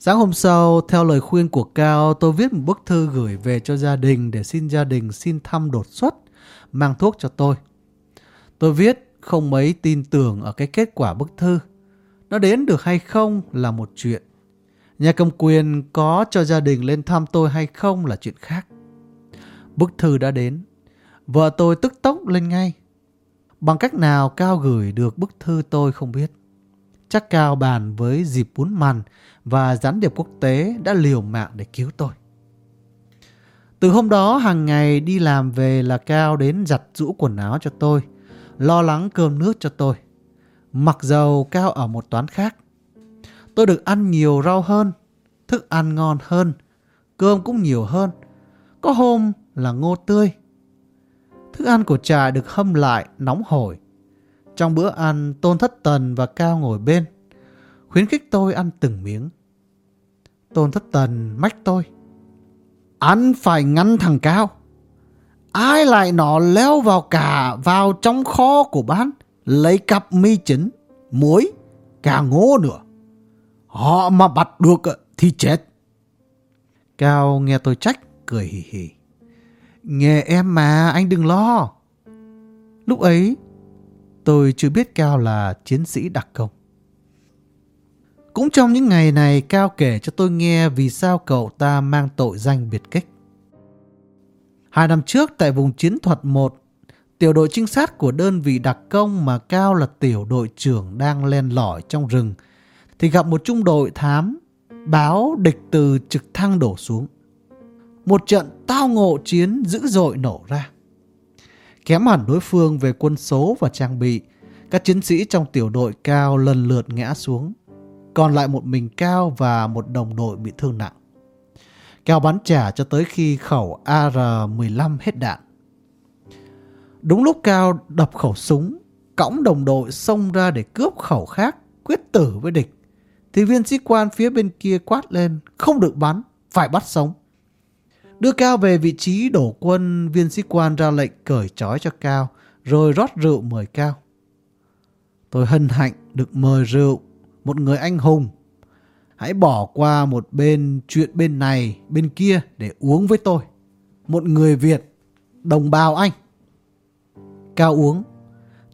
Sáng hôm sau, theo lời khuyên của Cao, tôi viết một bức thư gửi về cho gia đình để xin gia đình xin thăm đột xuất, mang thuốc cho tôi. Tôi viết không mấy tin tưởng ở cái kết quả bức thư. Nó đến được hay không là một chuyện. Nhà cầm quyền có cho gia đình lên thăm tôi hay không là chuyện khác. Bức thư đã đến. Vợ tôi tức tốc lên ngay. Bằng cách nào Cao gửi được bức thư tôi không biết. Chắc Cao bàn với dịp bún mằn và gián điệp quốc tế đã liều mạng để cứu tôi. Từ hôm đó hàng ngày đi làm về là Cao đến giặt rũ quần áo cho tôi, lo lắng cơm nước cho tôi. Mặc dầu Cao ở một toán khác. Tôi được ăn nhiều rau hơn, thức ăn ngon hơn, cơm cũng nhiều hơn. Có hôm là ngô tươi. Thức ăn của trà được hâm lại, nóng hổi. Trong bữa ăn, Tôn Thất Tần và Cao ngồi bên, khuyến khích tôi ăn từng miếng. Tôn Thất Tần mách tôi. Ăn phải ngăn thằng Cao. Ai lại nó leo vào cả vào trong kho của bán, lấy cặp mi chính, muối, cà ngô nữa. Họ mà bắt được ờ, thì chết. Cao nghe tôi trách, cười hì hì. Nghe em mà, anh đừng lo. Lúc ấy, tôi chưa biết Cao là chiến sĩ đặc công. Cũng trong những ngày này, Cao kể cho tôi nghe vì sao cậu ta mang tội danh biệt kích. Hai năm trước tại vùng chiến thuật 1, tiểu đội trinh sát của đơn vị đặc công mà Cao là tiểu đội trưởng đang len lỏi trong rừng, thì gặp một trung đội thám báo địch từ trực thăng đổ xuống. Một trận tao ngộ chiến dữ dội nổ ra. Kém hẳn đối phương về quân số và trang bị, các chiến sĩ trong tiểu đội Cao lần lượt ngã xuống. Còn lại một mình Cao và một đồng đội bị thương nặng. Cao bắn trả cho tới khi khẩu AR-15 hết đạn. Đúng lúc Cao đập khẩu súng, cõng đồng đội xông ra để cướp khẩu khác, quyết tử với địch, thì viên sĩ quan phía bên kia quát lên, không được bắn, phải bắt sống. Đưa Cao về vị trí đổ quân, viên sĩ quan ra lệnh cởi trói cho Cao, rồi rót rượu mời Cao. Tôi hân hạnh được mời rượu, một người anh hùng. Hãy bỏ qua một bên chuyện bên này, bên kia để uống với tôi. Một người Việt, đồng bào anh. Cao uống.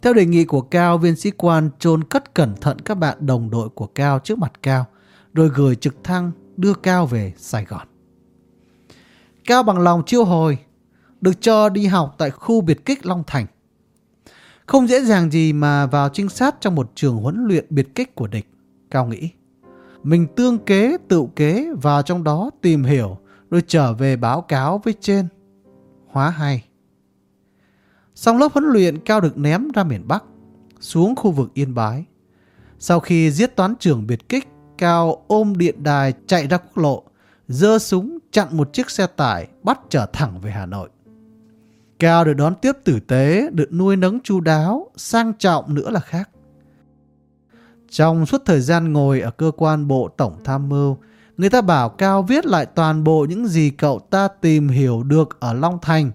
Theo đề nghị của Cao, viên sĩ quan chôn cất cẩn thận các bạn đồng đội của Cao trước mặt Cao, rồi gửi trực thăng đưa Cao về Sài Gòn. Cao bằng lòng chiêu hồi, được cho đi học tại khu biệt kích Long Thành. Không dễ dàng gì mà vào trinh sát trong một trường huấn luyện biệt kích của địch, Cao nghĩ. Mình tương kế, tự kế vào trong đó tìm hiểu rồi trở về báo cáo với trên. Hóa hay. Xong lớp huấn luyện Cao được ném ra miền Bắc, xuống khu vực Yên Bái. Sau khi giết toán trưởng biệt kích, Cao ôm điện đài chạy ra quốc lộ, dơ súng chặn một chiếc xe tải bắt trở thẳng về Hà Nội. Cao được đón tiếp tử tế, được nuôi nấng chu đáo, sang trọng nữa là khác. Trong suốt thời gian ngồi ở cơ quan bộ tổng tham mưu, người ta bảo Cao viết lại toàn bộ những gì cậu ta tìm hiểu được ở Long Thành.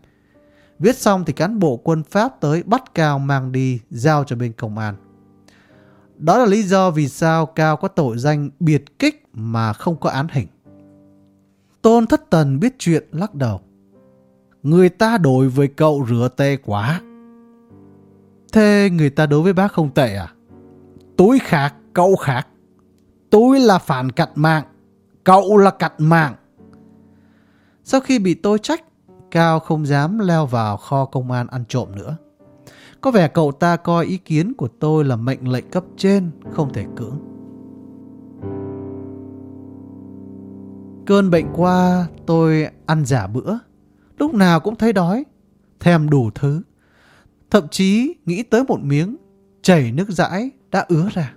Viết xong thì cán bộ quân Pháp tới bắt Cao mang đi, giao cho bên công an. Đó là lý do vì sao Cao có tội danh biệt kích mà không có án hình. Tôn Thất Tần biết chuyện lắc đầu. Người ta đối với cậu rửa tê quá. Thế người ta đối với bác không tệ à? Tôi khác, cậu khác. Tôi là phản cặn mạng, cậu là cặn mạng. Sau khi bị tôi trách, Cao không dám leo vào kho công an ăn trộm nữa. Có vẻ cậu ta coi ý kiến của tôi là mệnh lệnh cấp trên, không thể cưỡng. Cơn bệnh qua, tôi ăn giả bữa. Lúc nào cũng thấy đói, thèm đủ thứ. Thậm chí nghĩ tới một miếng, chảy nước dãi đã ứa ra.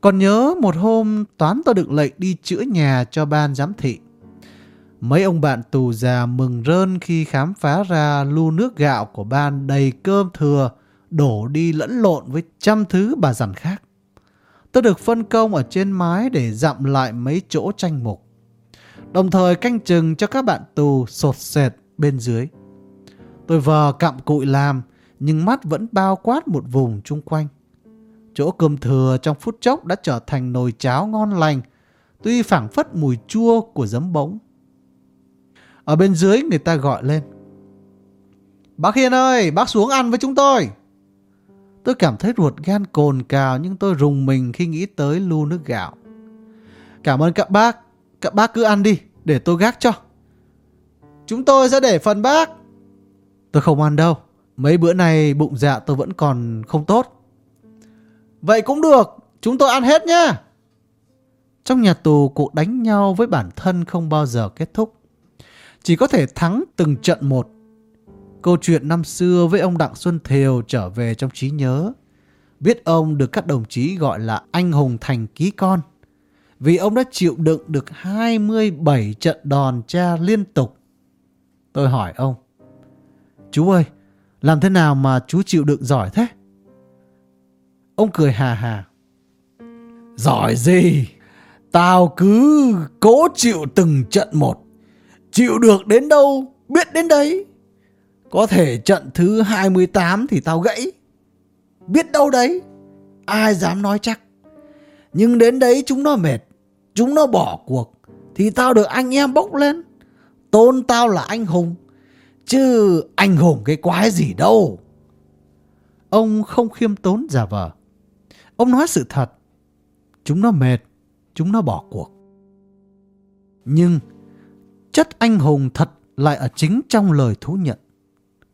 Còn nhớ một hôm toán tôi được lệnh đi chữa nhà cho ban giám thị. Mấy ông bạn tù già mừng rơn khi khám phá ra lu nước gạo của ban đầy cơm thừa, đổ đi lẫn lộn với trăm thứ bà dằn khác. Tôi được phân công ở trên mái để dặm lại mấy chỗ tranh mục. Đồng thời canh chừng cho các bạn tù sột sệt bên dưới. Tôi vờ cặm cụi làm, nhưng mắt vẫn bao quát một vùng chung quanh. Chỗ cơm thừa trong phút chốc đã trở thành nồi cháo ngon lành, tuy phảng phất mùi chua của giấm bỗng. Ở bên dưới người ta gọi lên. Bác Hiền ơi, bác xuống ăn với chúng tôi. Tôi cảm thấy ruột gan cồn cào nhưng tôi rùng mình khi nghĩ tới lu nước gạo. Cảm ơn các bác, các bác cứ ăn đi, để tôi gác cho. Chúng tôi sẽ để phần bác. Tôi không ăn đâu, mấy bữa này bụng dạ tôi vẫn còn không tốt. Vậy cũng được, chúng tôi ăn hết nhá. Trong nhà tù cuộc đánh nhau với bản thân không bao giờ kết thúc. Chỉ có thể thắng từng trận một Câu chuyện năm xưa với ông Đặng Xuân Thiều trở về trong trí nhớ. Biết ông được các đồng chí gọi là anh hùng thành ký con. Vì ông đã chịu đựng được 27 trận đòn cha liên tục. Tôi hỏi ông. Chú ơi, làm thế nào mà chú chịu đựng giỏi thế? Ông cười hà hà. Giỏi gì? Tao cứ cố chịu từng trận một. Chịu được đến đâu, biết đến đấy. Có thể trận thứ 28 thì tao gãy. Biết đâu đấy. Ai dám nói chắc. Nhưng đến đấy chúng nó mệt. Chúng nó bỏ cuộc. Thì tao được anh em bốc lên. Tôn tao là anh hùng. Chứ anh hùng cái quái gì đâu. Ông không khiêm tốn giả vờ. Ông nói sự thật. Chúng nó mệt. Chúng nó bỏ cuộc. Nhưng chất anh hùng thật lại ở chính trong lời thú nhận.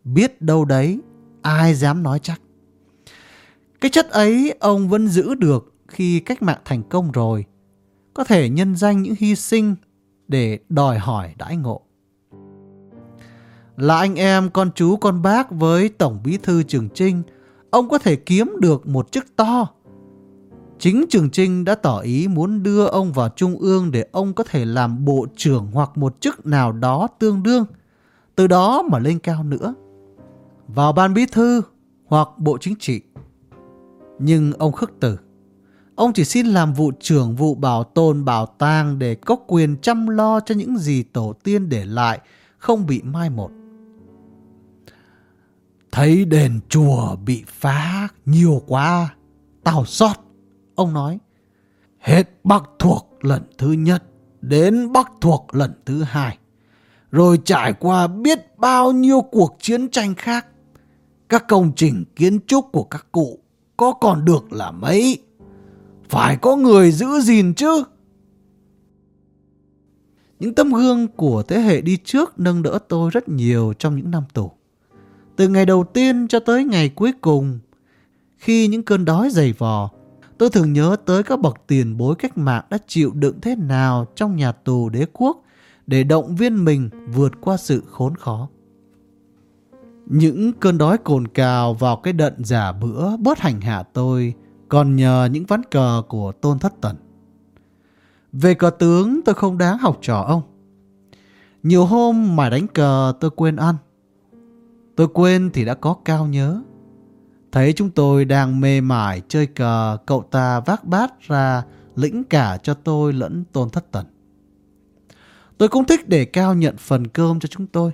Biết đâu đấy, ai dám nói chắc. Cái chất ấy ông vẫn giữ được khi cách mạng thành công rồi. Có thể nhân danh những hy sinh để đòi hỏi đãi ngộ. Là anh em con chú con bác với Tổng Bí thư Trường Trinh, ông có thể kiếm được một chức to. Chính Trường Trinh đã tỏ ý muốn đưa ông vào Trung ương để ông có thể làm bộ trưởng hoặc một chức nào đó tương đương, từ đó mà lên cao nữa. Vào ban bí thư hoặc bộ chính trị. Nhưng ông khước từ. Ông chỉ xin làm vụ trưởng vụ bảo tồn bảo tàng để có quyền chăm lo cho những gì tổ tiên để lại không bị mai một. Thấy đền chùa bị phá nhiều quá, tao xót. Ông nói, hết Bắc thuộc lần thứ nhất đến Bắc thuộc lần thứ hai. Rồi trải qua biết bao nhiêu cuộc chiến tranh khác. Các công trình kiến trúc của các cụ có còn được là mấy. Phải có người giữ gìn chứ. Những tấm gương của thế hệ đi trước nâng đỡ tôi rất nhiều trong những năm tù. Từ ngày đầu tiên cho tới ngày cuối cùng, khi những cơn đói dày vò, tôi thường nhớ tới các bậc tiền bối cách mạng đã chịu đựng thế nào trong nhà tù đế quốc để động viên mình vượt qua sự khốn khó. Những cơn đói cồn cào vào cái đận giả bữa bớt hành hạ tôi còn nhờ những ván cờ của Tôn Thất Tần. Về cờ tướng, tôi không đáng học trò ông. Nhiều hôm mải đánh cờ, tôi quên ăn. Tôi quên thì đã có cao nhớ. Thấy chúng tôi đang mê mải chơi cờ, cậu ta vác bát ra lĩnh cả cho tôi lẫn tôn thất tần. Tôi cũng thích để Cao nhận phần cơm cho chúng tôi.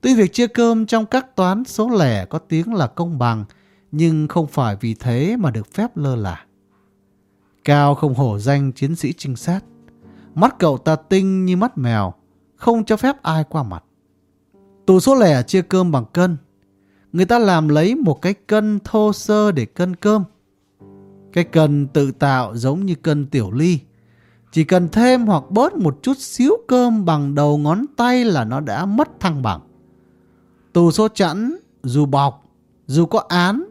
Tuy việc chia cơm trong các toán số lẻ có tiếng là công bằng, nhưng không phải vì thế mà được phép lơ là. Cao không hổ danh chiến sĩ trinh sát. Mắt cậu ta tinh như mắt mèo, không cho phép ai qua mặt. Tù số lẻ chia cơm bằng cân. Người ta làm lấy một cái cân thô sơ để cân cơm. Cái cân tự tạo giống như cân tiểu ly. Chỉ cần thêm hoặc bớt một chút xíu cơm bằng đầu ngón tay là nó đã mất thăng bằng. Tù số chẵn, dù bọc, dù có án,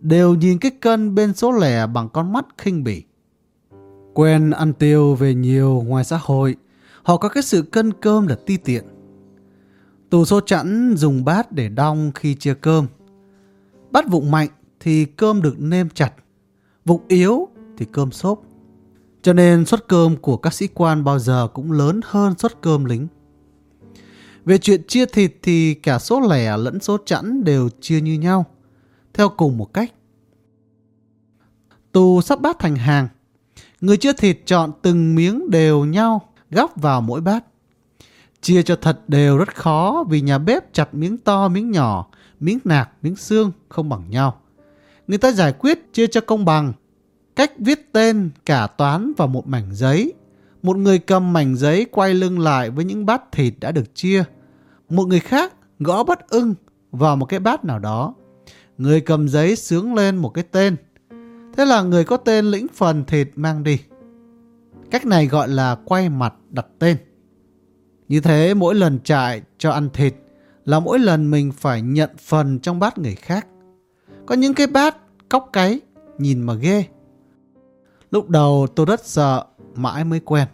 đều nhìn cái cân bên số lẻ bằng con mắt khinh bỉ. Quen ăn tiêu về nhiều ngoài xã hội, họ có cái sự cân cơm là ti tiện. Tù số chẵn dùng bát để đong khi chia cơm. Bát vụng mạnh thì cơm được nêm chặt, vụng yếu thì cơm xốp. Cho nên suất cơm của các sĩ quan bao giờ cũng lớn hơn suất cơm lính. Về chuyện chia thịt thì cả số lẻ lẫn số chẵn đều chia như nhau, theo cùng một cách. Tù sắp bát thành hàng. Người chia thịt chọn từng miếng đều nhau, gắp vào mỗi bát. Chia cho thật đều rất khó vì nhà bếp chặt miếng to miếng nhỏ, miếng nạc, miếng xương không bằng nhau. Người ta giải quyết chia cho công bằng. Cách viết tên cả toán vào một mảnh giấy. Một người cầm mảnh giấy quay lưng lại với những bát thịt đã được chia. Một người khác gõ bất ưng vào một cái bát nào đó. Người cầm giấy sướng lên một cái tên. Thế là người có tên lĩnh phần thịt mang đi. Cách này gọi là quay mặt đặt tên. Như thế mỗi lần trại cho ăn thịt là mỗi lần mình phải nhận phần trong bát người khác. Có những cái bát cóc cái nhìn mà ghê. Lúc đầu tôi rất sợ, mãi mới quen.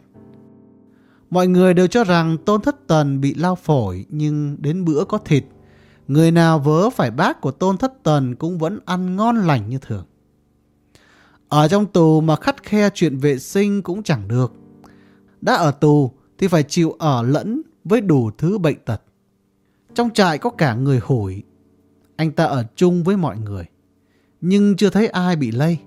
Mọi người đều cho rằng Tôn Thất Tần bị lao phổi nhưng đến bữa có thịt. Người nào vớ phải bát của Tôn Thất Tần cũng vẫn ăn ngon lành như thường. Ở trong tù mà khắt khe chuyện vệ sinh cũng chẳng được. Đã ở tù thì phải chịu ở lẫn với đủ thứ bệnh tật. Trong trại có cả người hủi. Anh ta ở chung với mọi người. Nhưng chưa thấy ai bị lây.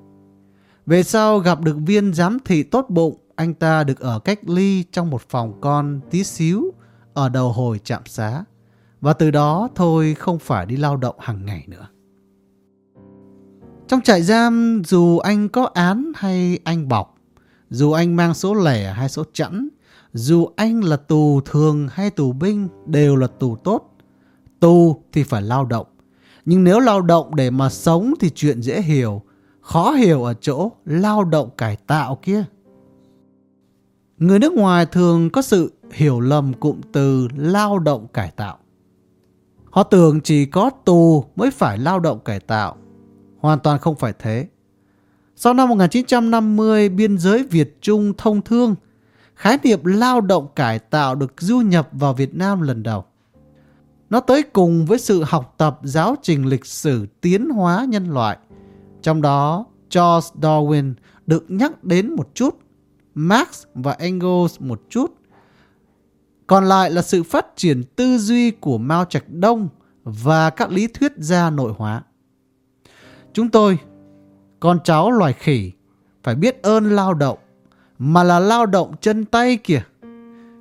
Về sau gặp được viên giám thị tốt bụng, anh ta được ở cách ly trong một phòng con tí xíu ở đầu hồi trạm xá. Và từ đó thôi không phải đi lao động hàng ngày nữa. Trong trại giam dù anh có án hay anh bọc, dù anh mang số lẻ hay số chẵn, dù anh là tù thường hay tù binh đều là tù tốt. Tù thì phải lao động. Nhưng nếu lao động để mà sống thì chuyện dễ hiểu. Khó hiểu ở chỗ lao động cải tạo kia. Người nước ngoài thường có sự hiểu lầm cụm từ lao động cải tạo. Họ tưởng chỉ có tù mới phải lao động cải tạo. Hoàn toàn không phải thế. Sau năm 1950, biên giới Việt Trung thông thương, khái niệm lao động cải tạo được du nhập vào Việt Nam lần đầu. Nó tới cùng với sự học tập giáo trình lịch sử tiến hóa nhân loại. Trong đó, Charles Darwin được nhắc đến một chút, Marx và Engels một chút. Còn lại là sự phát triển tư duy của Mao Trạch Đông và các lý thuyết gia nội hóa. Chúng tôi, con cháu loài khỉ, phải biết ơn lao động, mà là lao động chân tay kìa.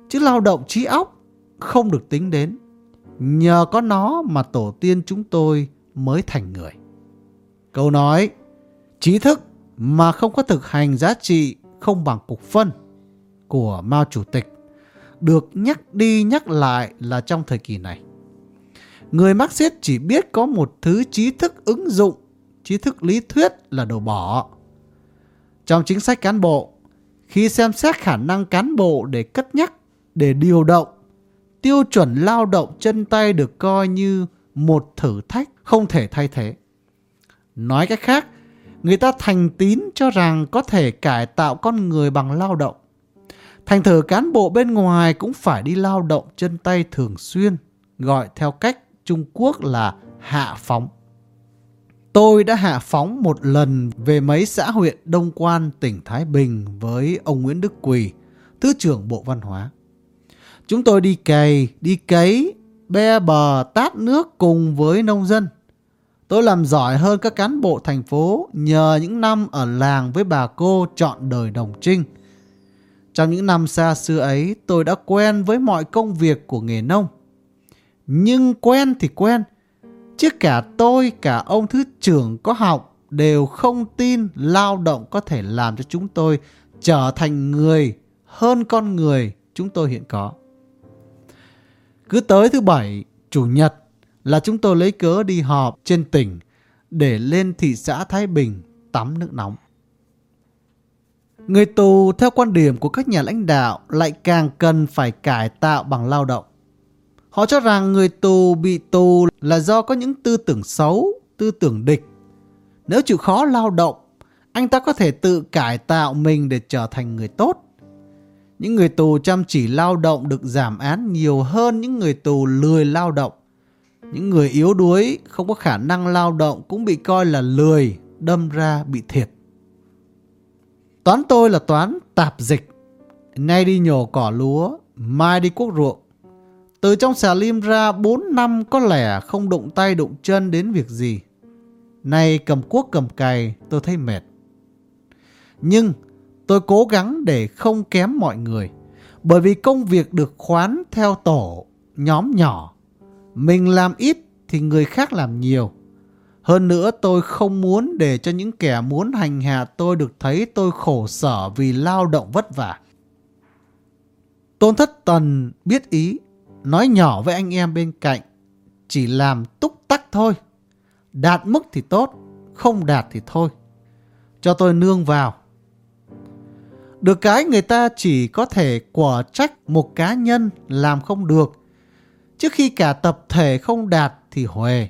Chứ lao động trí óc không được tính đến. Nhờ có nó mà tổ tiên chúng tôi mới thành người. Câu nói, trí thức mà không có thực hành giá trị không bằng cục phân của Mao Chủ tịch được nhắc đi nhắc lại là trong thời kỳ này. Người Marxist chỉ biết có một thứ trí thức ứng dụng, trí thức lý thuyết là đồ bỏ. Trong chính sách cán bộ, khi xem xét khả năng cán bộ để cất nhắc, để điều động, tiêu chuẩn lao động chân tay được coi như một thử thách không thể thay thế. Nói cách khác, người ta thành tín cho rằng có thể cải tạo con người bằng lao động. Thành thử cán bộ bên ngoài cũng phải đi lao động chân tay thường xuyên, gọi theo cách Trung Quốc là hạ phóng. Tôi đã hạ phóng một lần về mấy xã huyện Đông Quan, tỉnh Thái Bình với ông Nguyễn Đức Quỳ, Thứ trưởng Bộ Văn hóa. Chúng tôi đi cày, đi cấy, be bờ, tát nước cùng với nông dân. Tôi làm giỏi hơn các cán bộ thành phố nhờ những năm ở làng với bà cô chọn đời đồng trinh. Trong những năm xa xưa ấy, tôi đã quen với mọi công việc của nghề nông. Nhưng quen thì quen, chứ cả tôi, cả ông thứ trưởng có học đều không tin lao động có thể làm cho chúng tôi trở thành người hơn con người chúng tôi hiện có. Cứ tới thứ bảy, chủ nhật là chúng tôi lấy cớ đi họp trên tỉnh để lên thị xã Thái Bình tắm nước nóng. Người tù theo quan điểm của các nhà lãnh đạo lại càng cần phải cải tạo bằng lao động. Họ cho rằng người tù bị tù là do có những tư tưởng xấu, tư tưởng địch. Nếu chịu khó lao động, anh ta có thể tự cải tạo mình để trở thành người tốt. Những người tù chăm chỉ lao động được giảm án nhiều hơn những người tù lười lao động. Những người yếu đuối, không có khả năng lao động cũng bị coi là lười, đâm ra bị thiệt. Toán tôi là toán tạp dịch. Nay đi nhổ cỏ lúa, mai đi cuốc ruộng. Từ trong xà lim ra 4 năm có lẽ không đụng tay đụng chân đến việc gì. Nay cầm cuốc cầm cày tôi thấy mệt. Nhưng tôi cố gắng để không kém mọi người. Bởi vì công việc được khoán theo tổ, nhóm nhỏ. Mình làm ít thì người khác làm nhiều. Hơn nữa tôi không muốn để cho những kẻ muốn hành hạ tôi được thấy tôi khổ sở vì lao động vất vả. Tôn thất tần biết ý, nói nhỏ với anh em bên cạnh, chỉ làm túc tắc thôi. Đạt mức thì tốt, không đạt thì thôi. Cho tôi nương vào. Được cái người ta chỉ có thể quả trách một cá nhân làm không được. Trước khi cả tập thể không đạt thì huề.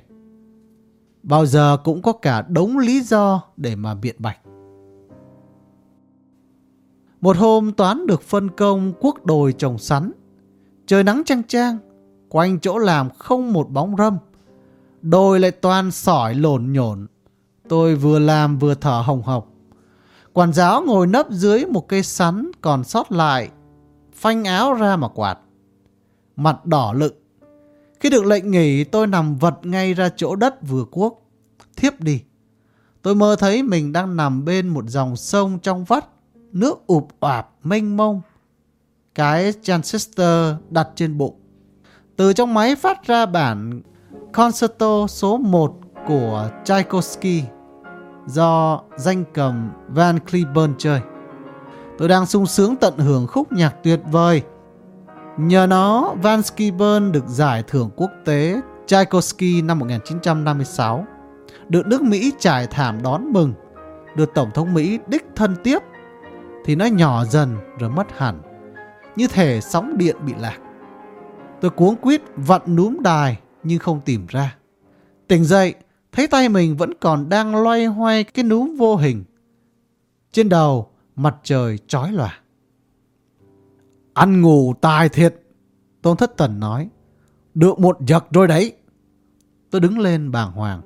Bao giờ cũng có cả đống lý do để mà biện bạch. Một hôm Toán được phân công quốc đồi trồng sắn. Trời nắng chang chang, quanh chỗ làm không một bóng râm. Đồi lại toàn sỏi lộn nhổn. Tôi vừa làm vừa thở hồng hộc. Quản giáo ngồi nấp dưới một cây sắn còn sót lại, phanh áo ra mà quạt. Mặt đỏ lựng. Khi được lệnh nghỉ tôi nằm vật ngay ra chỗ đất vừa cuốc. Thiếp đi. Tôi mơ thấy mình đang nằm bên một dòng sông trong vắt, nước ụp ạp mênh mông. Cái transistor đặt trên bụng. Từ trong máy phát ra bản Concerto số 1 của Tchaikovsky do danh cầm Van Cliburn chơi. Tôi đang sung sướng tận hưởng khúc nhạc tuyệt vời. Nhờ nó, Van Cliburn được giải thưởng quốc tế Tchaikovsky năm 1956, được nước Mỹ trải thảm đón mừng, được Tổng thống Mỹ đích thân tiếp, thì nó nhỏ dần rồi mất hẳn như thể sóng điện bị lạc. Tôi cuống quýt vặn núm đài nhưng không tìm ra. Tỉnh dậy, thấy tay mình vẫn còn đang loay hoay cái núm vô hình. Trên đầu, mặt trời chói lòa. Ăn ngủ tài thiệt, Tôn Thất Tần nói. Được một giật rồi đấy. Tôi đứng lên bàng hoàng.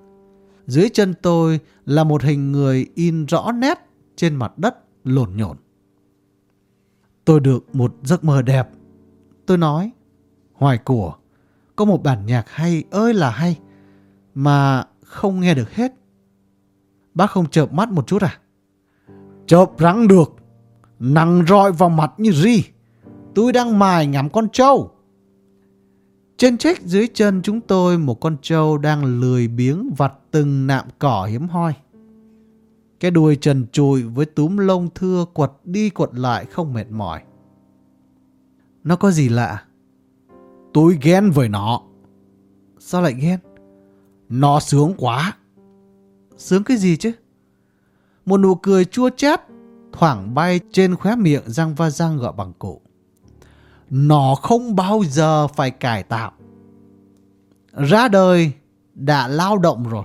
Dưới chân tôi là một hình người in rõ nét trên mặt đất lộn nhộn. Tôi được một giấc mơ đẹp. Tôi nói, hoài của, có một bản nhạc hay ơi là hay, mà không nghe được hết. Bác không chợp mắt một chút à? Chợp răng được, nặng rọi vào mặt như gì. Tôi đang mài ngắm con trâu. Trên trách dưới chân chúng tôi một con trâu đang lười biếng vặt từng nạm cỏ hiếm hoi. Cái đuôi trần trùi với túm lông thưa quật đi quật lại không mệt mỏi. Nó có gì lạ? Tôi ghen với nó. Sao lại ghen? Nó sướng quá. Sướng cái gì chứ? Một nụ cười chua chát thoảng bay trên khóe miệng răng va răng gọi bằng cụ. Nó không bao giờ phải cải tạo. Ra đời đã lao động rồi.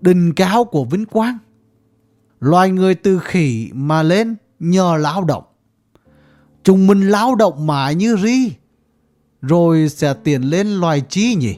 đình cao của vinh quang. Loài người từ khỉ mà lên nhờ lao động. Chúng mình lao động mãi như ri. Rồi sẽ tiến lên loài chi nhỉ?